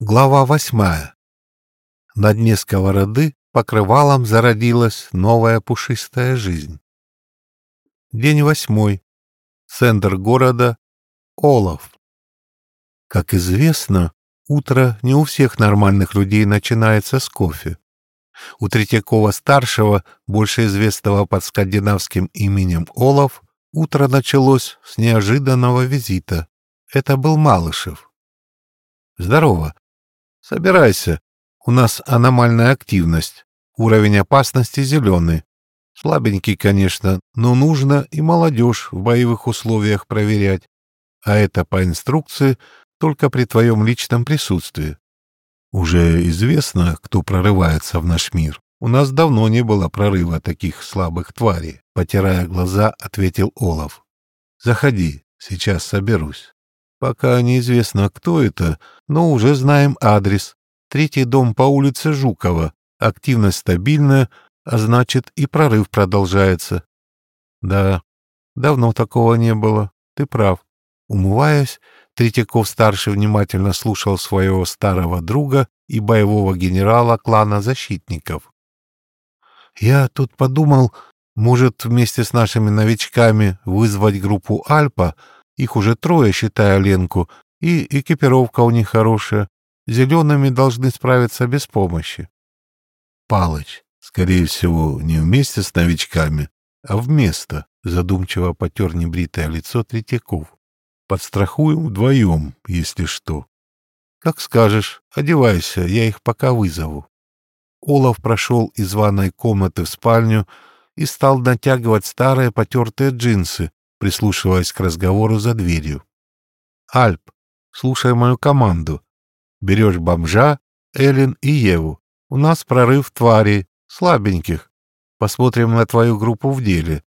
Глава восьмая. На дне сковороды покрывалом зародилась новая пушистая жизнь. День восьмой. Центр города. Олов. Как известно, утро не у всех нормальных людей начинается с кофе. У Третьякова-старшего, больше известного под скандинавским именем Олов, утро началось с неожиданного визита. Это был Малышев. «Здорово», Собирайся. У нас аномальная активность. Уровень опасности зеленый. Слабенький, конечно, но нужно и молодежь в боевых условиях проверять. А это по инструкции только при твоем личном присутствии. Уже известно, кто прорывается в наш мир. У нас давно не было прорыва таких слабых тварей, потирая глаза, ответил Олаф. Заходи, сейчас соберусь. Пока неизвестно, кто это, но уже знаем адрес. Третий дом по улице Жукова. Активность стабильная, а значит и прорыв продолжается. Да, давно такого не было. Ты прав. Умываясь, Третьяков-старший внимательно слушал своего старого друга и боевого генерала клана защитников. «Я тут подумал, может, вместе с нашими новичками вызвать группу «Альпа», их уже трое, считая Ленку, и экипировка у них хорошая. Зелеными должны справиться без помощи. Палыч, скорее всего, не вместе с новичками, а вместо, задумчиво потер небритое лицо Третьяков. Подстрахуем вдвоем, если что. Как скажешь, одевайся, я их пока вызову. Олаф прошел из ванной комнаты в спальню и стал натягивать старые потертые джинсы, прислушиваясь к разговору за дверью. «Альп, слушай мою команду. Берешь бомжа, Эллен и Еву. У нас прорыв тварей, слабеньких. Посмотрим на твою группу в деле.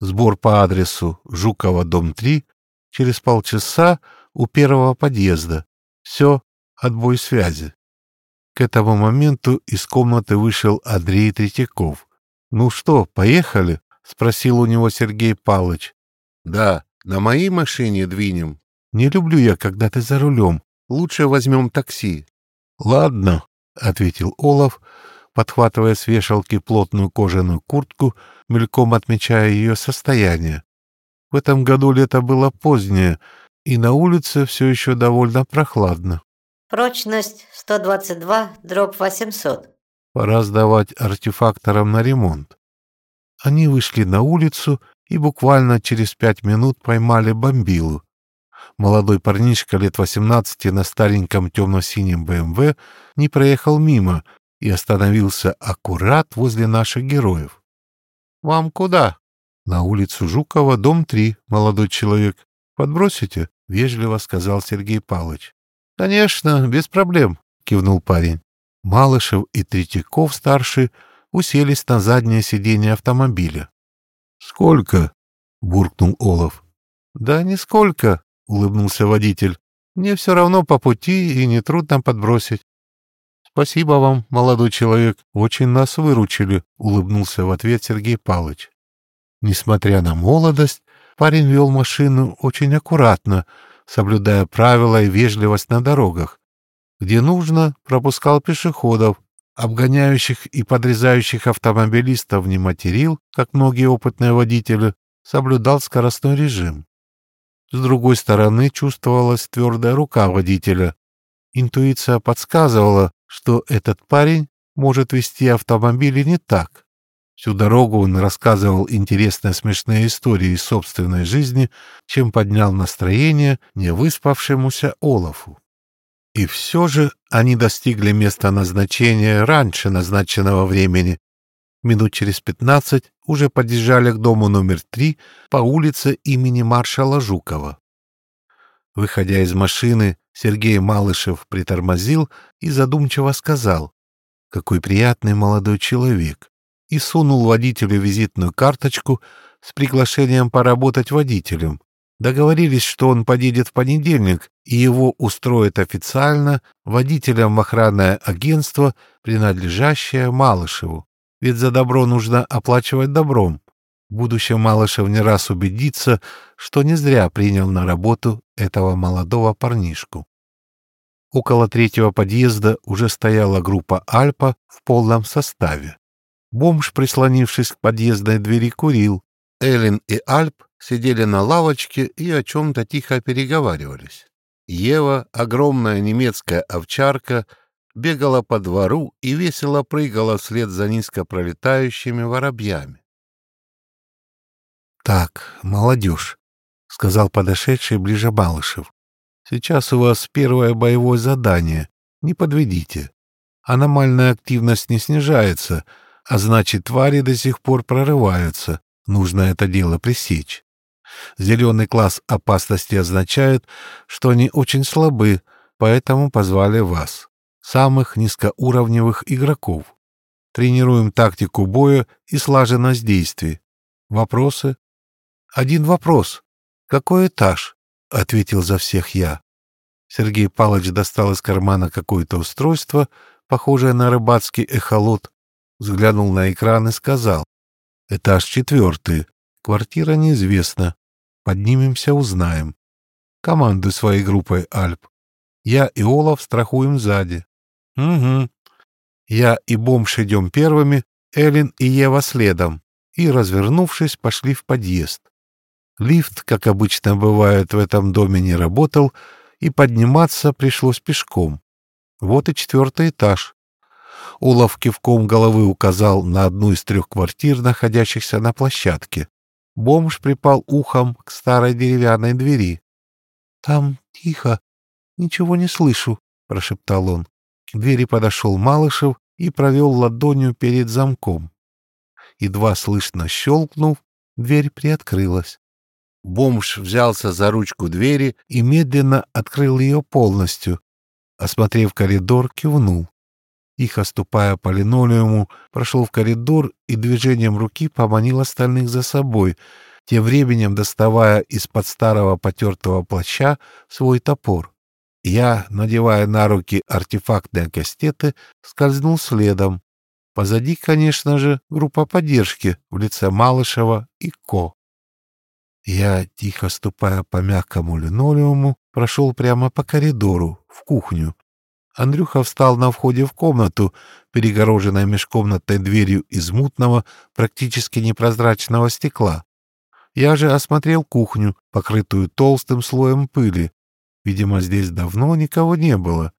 Сбор по адресу Жукова, дом 3, через полчаса у первого подъезда. Все, отбой связи». К этому моменту из комнаты вышел Андрей Третьяков. «Ну что, поехали?» — спросил у него Сергей Палыч. Да, на моей машине двинем. Не люблю я, когда ты за рулем. Лучше возьмем такси. Ладно, — ответил Олаф, подхватывая с вешалки плотную кожаную куртку, мельком отмечая ее состояние. В этом году лето было позднее, и на улице все еще довольно прохладно. Прочность 122, дробь 800. Пора сдавать артефакторам на ремонт. Они вышли на улицу и буквально через пять минут поймали бомбилу. Молодой парнишка лет восемнадцати на стареньком темно-синем БМВ не проехал мимо и остановился аккурат возле наших героев. «Вам куда?» «На улицу Жукова, дом 3, молодой человек. Подбросите?» — вежливо сказал Сергей Павлович. «Конечно, без проблем», — кивнул парень. Малышев и Третьяков-старший уселись на заднее сиденье автомобиля. «Сколько?» — буркнул Олаф. «Да нисколько», — улыбнулся водитель. «Мне все равно по пути и нетрудно подбросить». «Спасибо вам, молодой человек, очень нас выручили», — улыбнулся в ответ Сергей Павлович. Несмотря на молодость, парень вел машину очень аккуратно, соблюдая правила и вежливость на дорогах. Где нужно, пропускал пешеходов, обгоняющих и подрезающих автомобилистов не материл, как многие опытные водители, соблюдал скоростной режим. С другой стороны чувствовалась твердая рука водителя. Интуиция подсказывала, что этот парень может вести автомобили не так. Всю дорогу он рассказывал интересные смешные истории из собственной жизни, чем поднял настроение невыспавшемуся Олафу. И все же они достигли места назначения раньше назначенного времени. Минут через пятнадцать уже подъезжали к дому номер три по улице имени маршала Жукова. Выходя из машины, Сергей Малышев притормозил и задумчиво сказал, «Какой приятный молодой человек!» и сунул водителю визитную карточку с приглашением поработать водителем, Договорились, что он подъедет в понедельник, и его устроит официально водителем в охранное агентство, принадлежащее Малышеву. Ведь за добро нужно оплачивать добром. В Малышев не раз убедится, что не зря принял на работу этого молодого парнишку. Около третьего подъезда уже стояла группа Альпа в полном составе. Бомж, прислонившись к подъездной двери, курил. Эллен и Альп сидели на лавочке и о чем-то тихо переговаривались. Ева, огромная немецкая овчарка, бегала по двору и весело прыгала вслед за низко пролетающими воробьями. «Так, молодежь», — сказал подошедший ближе Малышев. «Сейчас у вас первое боевое задание. Не подведите. Аномальная активность не снижается, а значит, твари до сих пор прорываются. Нужно это дело пресечь. Зеленый класс опасности означает, что они очень слабы, поэтому позвали вас, самых низкоуровневых игроков. Тренируем тактику боя и слаженность действий. Вопросы? Один вопрос. Какой этаж? Ответил за всех я. Сергей Палыч достал из кармана какое-то устройство, похожее на рыбацкий эхолот, взглянул на экран и сказал. Этаж четвертый. Квартира неизвестна. Поднимемся, узнаем. Командуй своей группой, Альп. Я и Олаф страхуем сзади. Угу. Я и бомж идем первыми, Эллен и Ева следом. И, развернувшись, пошли в подъезд. Лифт, как обычно бывает в этом доме, не работал, и подниматься пришлось пешком. Вот и четвертый этаж. Олаф кивком головы указал на одну из трех квартир, находящихся на площадке. Бомж припал ухом к старой деревянной двери. — Там тихо, ничего не слышу, — прошептал он. К двери подошел Малышев и провел ладонью перед замком. Едва слышно щелкнув, дверь приоткрылась. Бомж взялся за ручку двери и медленно открыл ее полностью. Осмотрев коридор, кивнул. Тихо ступая по линолеуму, прошел в коридор и движением руки поманил остальных за собой, тем временем доставая из-под старого потертого плаща свой топор. Я, надевая на руки артефактные кастеты, скользнул следом. Позади, конечно же, группа поддержки в лице Малышева и Ко. Я, тихо ступая по мягкому линолеуму, прошел прямо по коридору, в кухню, Андрюха встал на входе в комнату, перегороженной межкомнатной дверью из мутного, практически непрозрачного стекла. Я же осмотрел кухню, покрытую толстым слоем пыли. Видимо, здесь давно никого не было.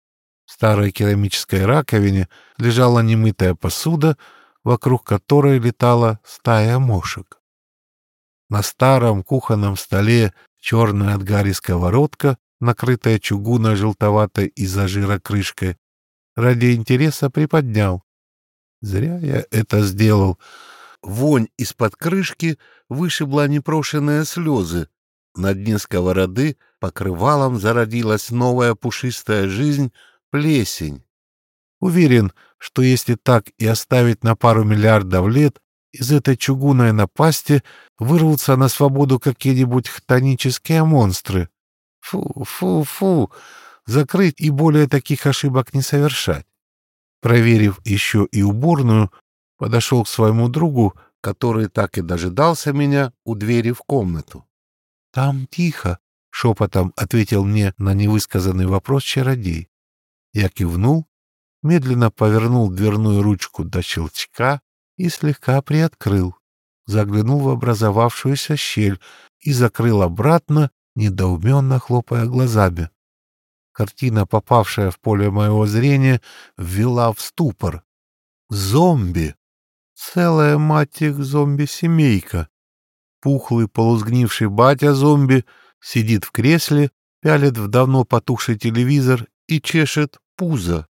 В старой керамической раковине лежала немытая посуда, вокруг которой летала стая мошек. На старом кухонном столе черная от гари сковородка накрытая чугунной желтоватой из-за жира крышкой, ради интереса приподнял. Зря я это сделал. Вонь из-под крышки вышибла непрошенные слезы. На дне сковороды покрывалом зародилась новая пушистая жизнь — плесень. Уверен, что если так и оставить на пару миллиардов лет, из этой чугунной напасти вырвутся на свободу какие-нибудь хтонические монстры. Фу, фу, фу. Закрыть и более таких ошибок не совершать. Проверив еще и уборную, подошел к своему другу, который так и дожидался меня у двери в комнату. — Там тихо, — шепотом ответил мне на невысказанный вопрос чародей. Я кивнул, медленно повернул дверную ручку до щелчка и слегка приоткрыл, заглянул в образовавшуюся щель и закрыл обратно, недоуменно хлопая глазами. Картина, попавшая в поле моего зрения, ввела в ступор. Зомби! Целая мать их зомби-семейка. Пухлый полузгнивший батя-зомби сидит в кресле, пялит в давно потухший телевизор и чешет пузо.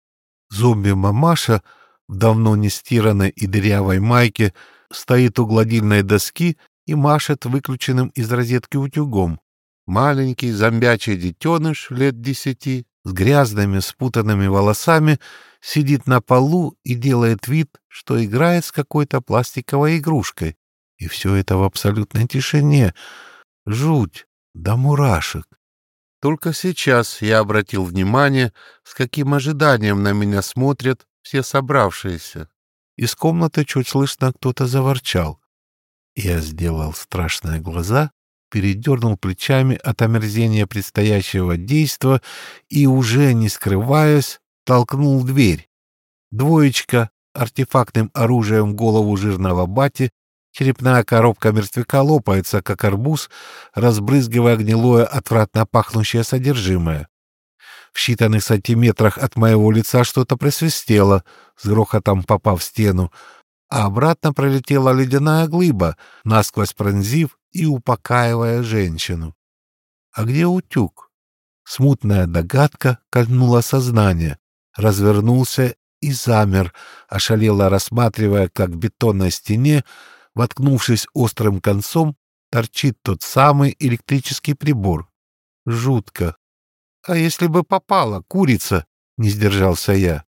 Зомби-мамаша в давно не стиранной и дырявой майке стоит у гладильной доски и машет выключенным из розетки утюгом. Маленький зомбячий детеныш лет десяти с грязными спутанными волосами сидит на полу и делает вид, что играет с какой-то пластиковой игрушкой. И все это в абсолютной тишине. Жуть да мурашек. Только сейчас я обратил внимание, с каким ожиданием на меня смотрят все собравшиеся. Из комнаты чуть слышно кто-то заворчал. Я сделал страшные глаза передернул плечами от омерзения предстоящего действа и, уже не скрываясь, толкнул дверь. Двоечка, артефактным оружием голову жирного бати, черепная коробка мертвяка лопается, как арбуз, разбрызгивая гнилое, отвратно пахнущее содержимое. В считанных сантиметрах от моего лица что-то просвистело, с грохотом попав в стену, а обратно пролетела ледяная глыба, насквозь пронзив и упокаивая женщину. А где утюг? Смутная догадка кольнула сознание, развернулся и замер, ошалело рассматривая, как в бетонной стене, воткнувшись острым концом, торчит тот самый электрический прибор. Жутко. А если бы попала курица? Не сдержался я.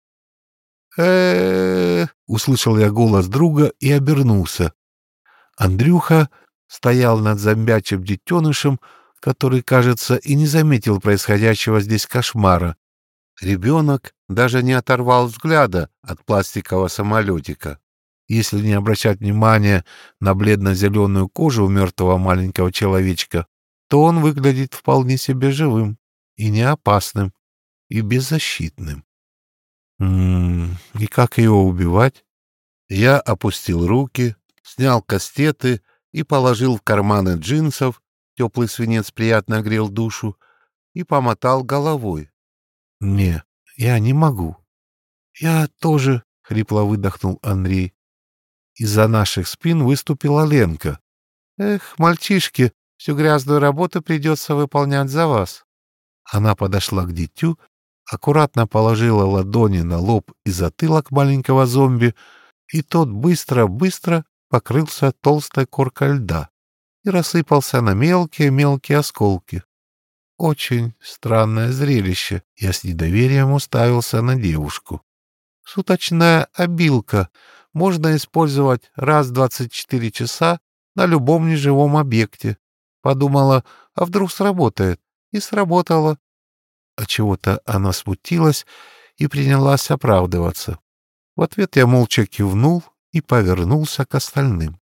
э услышал я голос друга и обернулся. Андрюха стоял над зомбячим детенышем, который, кажется, и не заметил происходящего здесь кошмара. Ребенок даже не оторвал взгляда от пластикового самолетика. Если не обращать внимания на бледно-зеленую кожу у мертвого маленького человечка, то он выглядит вполне себе живым и не опасным, и беззащитным. М -м, и как его убивать? Я опустил руки, снял кастеты и положил в карманы джинсов, теплый свинец приятно грел душу, и помотал головой. Не, я не могу. Я тоже, — хрипло выдохнул Андрей. Из-за наших спин выступила Ленка. Эх, мальчишки, всю грязную работу придется выполнять за вас. Она подошла к дитю, аккуратно положила ладони на лоб и затылок маленького зомби, и тот быстро-быстро покрылся толстой коркой льда и рассыпался на мелкие-мелкие осколки. Очень странное зрелище. Я с недоверием уставился на девушку. Суточная обилка можно использовать раз в 24 часа на любом неживом объекте. Подумала, а вдруг сработает? И сработало. А чего-то она смутилась и принялась оправдываться. В ответ я молча кивнул и повернулся к остальным.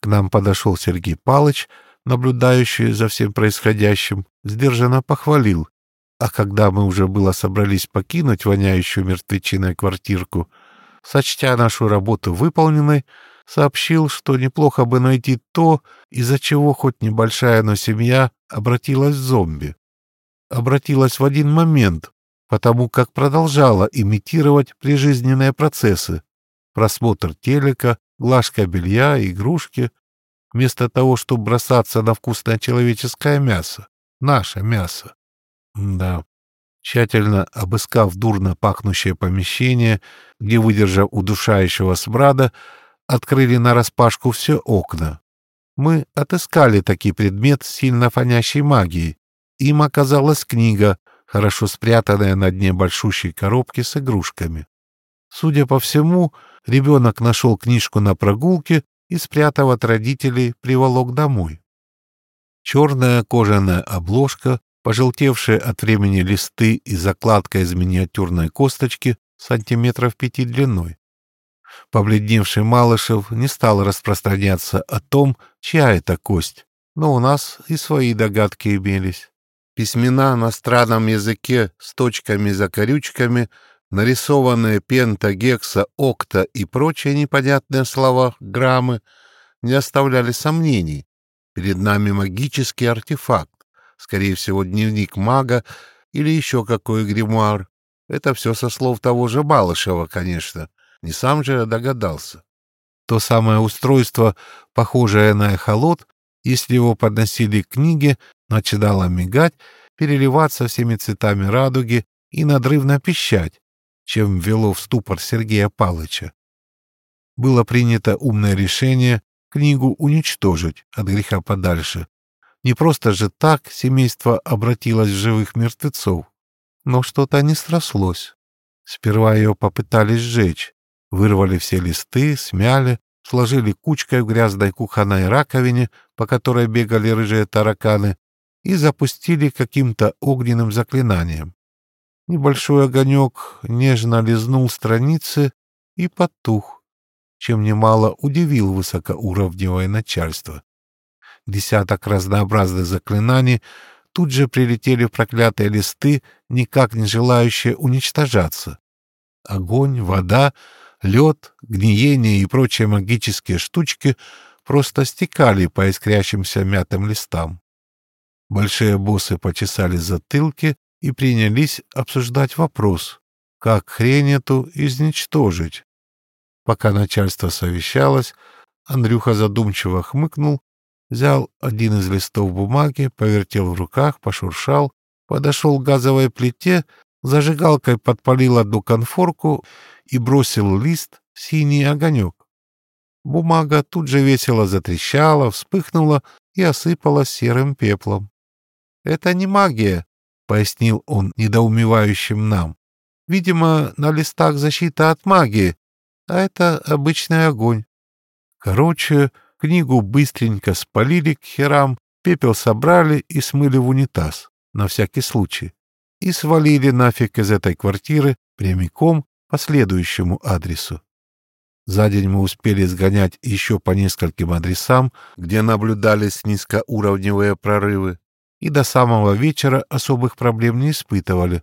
К нам подошел Сергей Палыч, наблюдающий за всем происходящим, сдержанно похвалил. А когда мы уже было собрались покинуть воняющую мертвечиной квартирку, сочтя нашу работу выполненной, сообщил, что неплохо бы найти то, из-за чего хоть небольшая, но семья обратилась в зомби. Обратилась в один момент, потому как продолжала имитировать прижизненные процессы. Просмотр телека, глажка белья, игрушки, вместо того, чтобы бросаться на вкусное человеческое мясо. Наше мясо. Да. Тщательно обыскав дурно пахнущее помещение, где, выдержав удушающего смрада, открыли нараспашку все окна. Мы отыскали такой предмет сильно фонящей магией. Им оказалась книга, хорошо спрятанная на дне большущей коробки с игрушками. Судя по всему, ребенок нашел книжку на прогулке и, спрятав от родителей, приволок домой. Черная кожаная обложка, пожелтевшие от времени листы и закладка из миниатюрной косточки сантиметров пяти длиной. Побледневший Малышев не стал распространяться о том, чья это кость, но у нас и свои догадки имелись. Письмена на странном языке с точками-закорючками нарисованные пента, гекса, окта и прочие непонятные слова, граммы, не оставляли сомнений. Перед нами магический артефакт, скорее всего, дневник мага или еще какой гримуар. Это все со слов того же Балышева, конечно. Не сам же догадался. То самое устройство, похожее на эхолот, если его подносили к книге, начинало мигать, переливаться всеми цветами радуги и надрывно пищать, чем ввело в ступор Сергея Палыча. Было принято умное решение книгу уничтожить от греха подальше. Не просто же так семейство обратилось в живых мертвецов, но что-то не срослось. Сперва ее попытались сжечь, вырвали все листы, смяли, сложили кучкой в грязной кухонной раковине, по которой бегали рыжие тараканы, и запустили каким-то огненным заклинанием. Небольшой огонек нежно лизнул страницы и потух, чем немало удивил высокоуровневое начальство. десяток разнообразных заклинаний, тут же прилетели проклятые листы, никак не желающие уничтожаться. Огонь, вода, лед, гниение и прочие магические штучки просто стекали по искрящимся мятым листам. Большие боссы почесали затылки и принялись обсуждать вопрос, как хрень эту изничтожить. Пока начальство совещалось, Андрюха задумчиво хмыкнул, взял один из листов бумаги, повертел в руках, пошуршал, подошел к газовой плите, зажигалкой подпалил одну конфорку и бросил лист в синий огонек. Бумага тут же весело затрещала, вспыхнула и осыпалась серым пеплом. «Это не магия», — пояснил он недоумевающим нам. «Видимо, на листах защита от магии, а это обычный огонь. Короче, книгу быстренько спалили к херам, пепел собрали и смыли в унитаз, на всякий случай, и свалили нафиг из этой квартиры прямиком по следующему адресу. За день мы успели сгонять еще по нескольким адресам, где наблюдались низкоуровневые прорывы, и до самого вечера особых проблем не испытывали.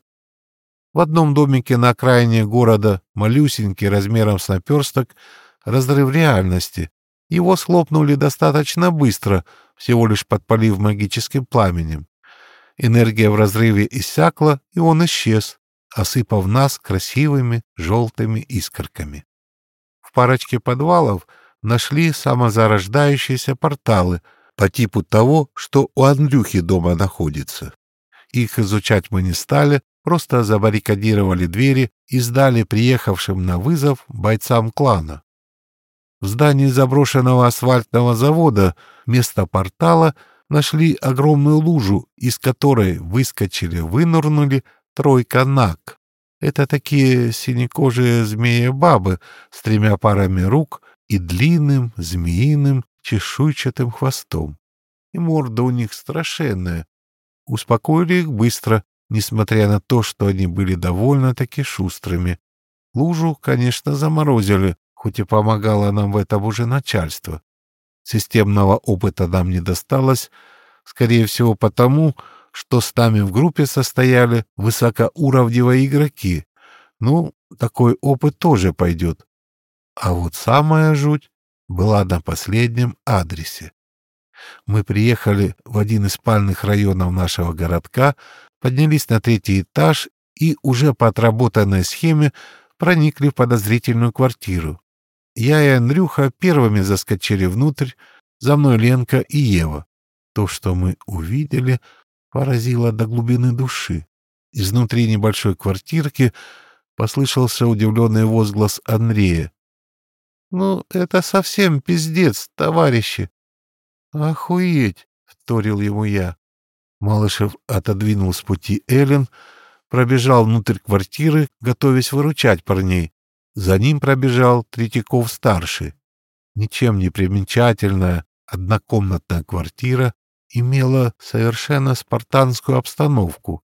В одном домике на окраине города, малюсенький размером с наперсток, разрыв реальности. Его слопнули достаточно быстро, всего лишь подпалив магическим пламенем. Энергия в разрыве иссякла, и он исчез, осыпав нас красивыми желтыми искорками. В парочке подвалов нашли самозарождающиеся порталы по типу того, что у Андрюхи дома находится. Их изучать мы не стали, просто забаррикадировали двери и сдали приехавшим на вызов бойцам клана. В здании заброшенного асфальтного завода вместо портала нашли огромную лужу, из которой выскочили-вынырнули тройка наг. Это такие синекожие змеи-бабы с тремя парами рук и длинным змеиным чешуйчатым хвостом. И морда у них страшенная. Успокоили их быстро, несмотря на то, что они были довольно-таки шустрыми. Лужу, конечно, заморозили, хоть и помогало нам в этом уже начальство. Системного опыта нам не досталось, скорее всего потому, что с нами в группе состояли высокоуровневые игроки. Ну, такой опыт тоже пойдет. А вот самая жуть была на последнем адресе. Мы приехали в один из спальных районов нашего городка, поднялись на третий этаж и уже по отработанной схеме проникли в подозрительную квартиру. Я и Андрюха первыми заскочили внутрь, за мной Ленка и Ева. То, что мы увидели, поразило до глубины души. Изнутри небольшой квартирки послышался удивленный возглас Андрея. «Ну, это совсем пиздец, товарищи!» «Охуеть!» — вторил ему я. Малышев отодвинул с пути Эллен, пробежал внутрь квартиры, готовясь выручать парней. За ним пробежал Третьяков-старший. Ничем не примечательная однокомнатная квартира имела совершенно спартанскую обстановку.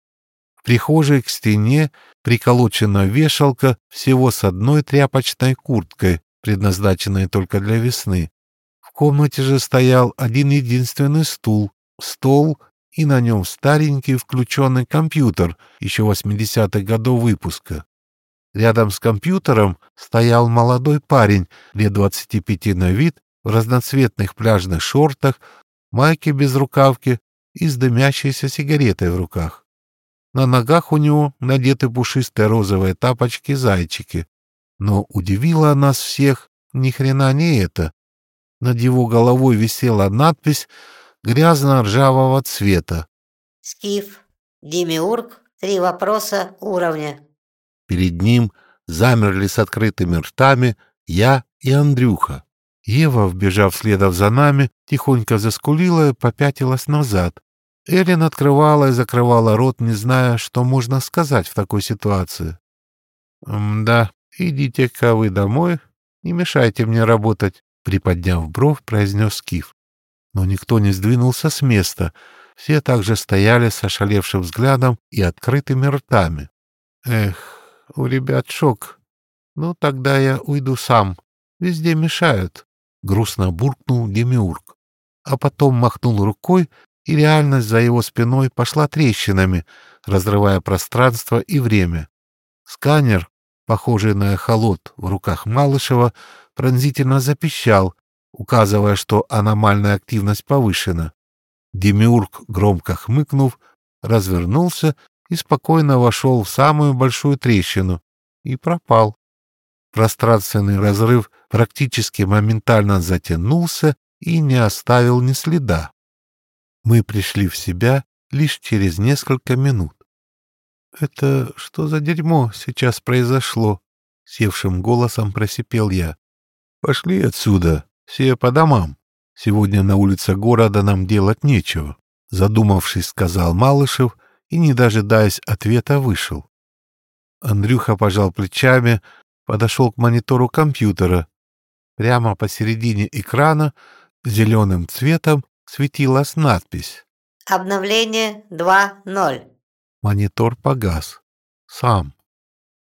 В прихожей к стене приколочена вешалка всего с одной тряпочной курткой, предназначенной только для весны. В комнате же стоял один единственный стул, стол и на нем старенький включенный компьютер еще 80-х годов выпуска. Рядом с компьютером стоял молодой парень лет 25 на вид в разноцветных пляжных шортах, майке без рукавки и с дымящейся сигаретой в руках. На ногах у него надеты пушистые розовые тапочки-зайчики. Но удивило нас всех ни хрена не это. Над его головой висела надпись грязно-ржавого цвета. Скиф, Демиург, три вопроса уровня. Перед ним замерли с открытыми ртами я и Андрюха. Ева, вбежав следом за нами, тихонько заскулила и попятилась назад. Эллен открывала и закрывала рот, не зная, что можно сказать в такой ситуации. «Да, идите-ка вы домой, не мешайте мне работать», — приподняв бровь, произнес Скиф но никто не сдвинулся с места. Все также стояли с ошалевшим взглядом и открытыми ртами. Эх, у ребят шок. Ну, тогда я уйду сам. Везде мешают. Грустно буркнул Демиург. а потом махнул рукой, и реальность за его спиной пошла трещинами, разрывая пространство и время. Сканер, похожий на эхолот в руках Малышева, пронзительно запищал, указывая, что аномальная активность повышена. Демиург, громко хмыкнув, развернулся и спокойно вошел в самую большую трещину и пропал. Пространственный разрыв практически моментально затянулся и не оставил ни следа. Мы пришли в себя лишь через несколько минут. «Это что за дерьмо сейчас произошло?» — севшим голосом просипел я. «Пошли отсюда, все по домам. Сегодня на улице города нам делать нечего», — задумавшись, сказал Малышев и, не дожидаясь ответа, вышел. Андрюха пожал плечами, подошел к монитору компьютера. Прямо посередине экрана зеленым цветом светилась надпись. Обновление 2.0. Монитор погас. Сам.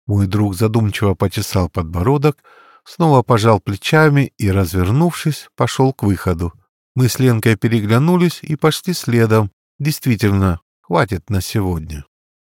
Мой друг задумчиво почесал подбородок, снова пожал плечами и, развернувшись, пошел к выходу. Мы с Ленкой переглянулись и пошли следом. Действительно, хватит на сегодня.